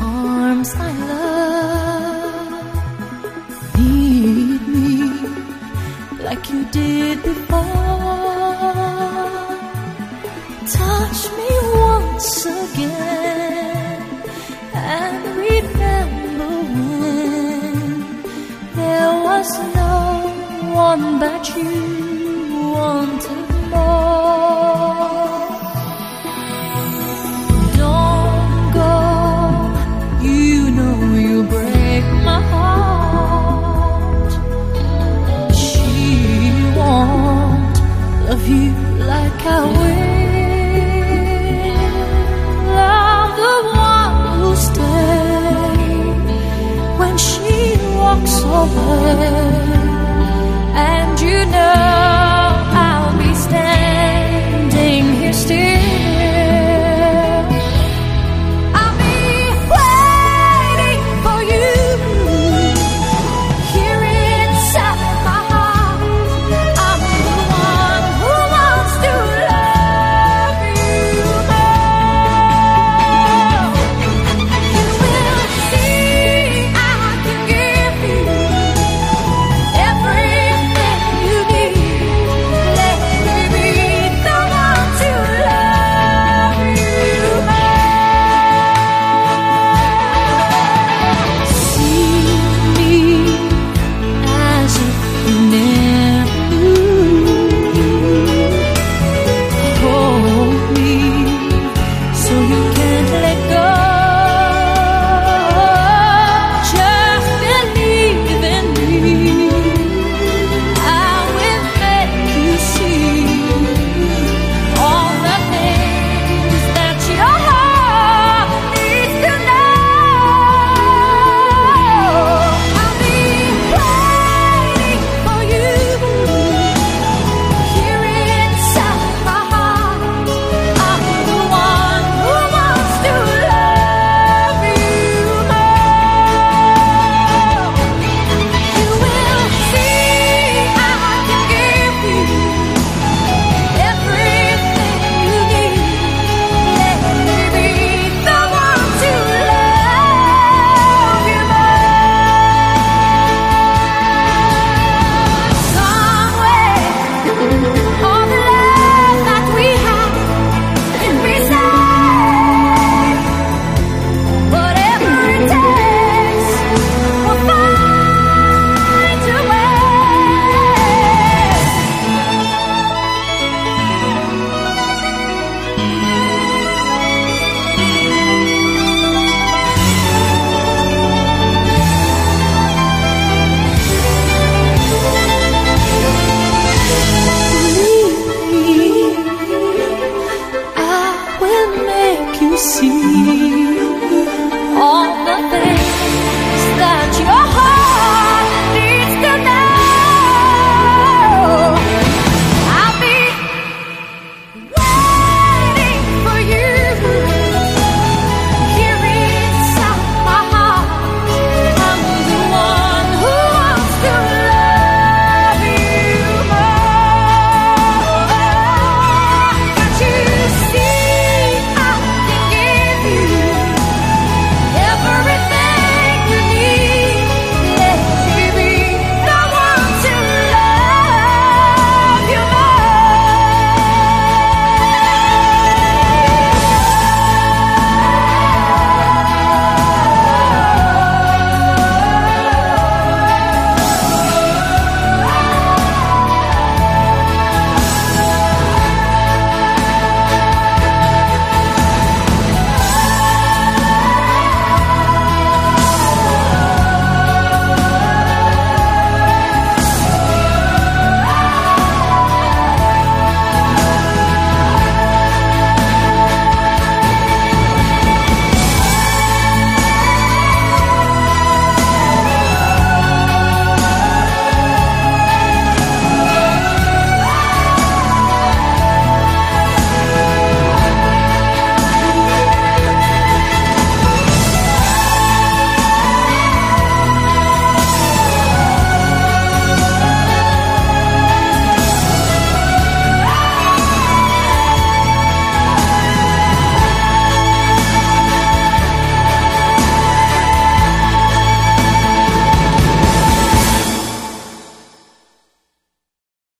arms I love. Need me like you did before. Touch me once again and remember when there was no one but you wanted more. You like I will. The one who stays when she walks away. you.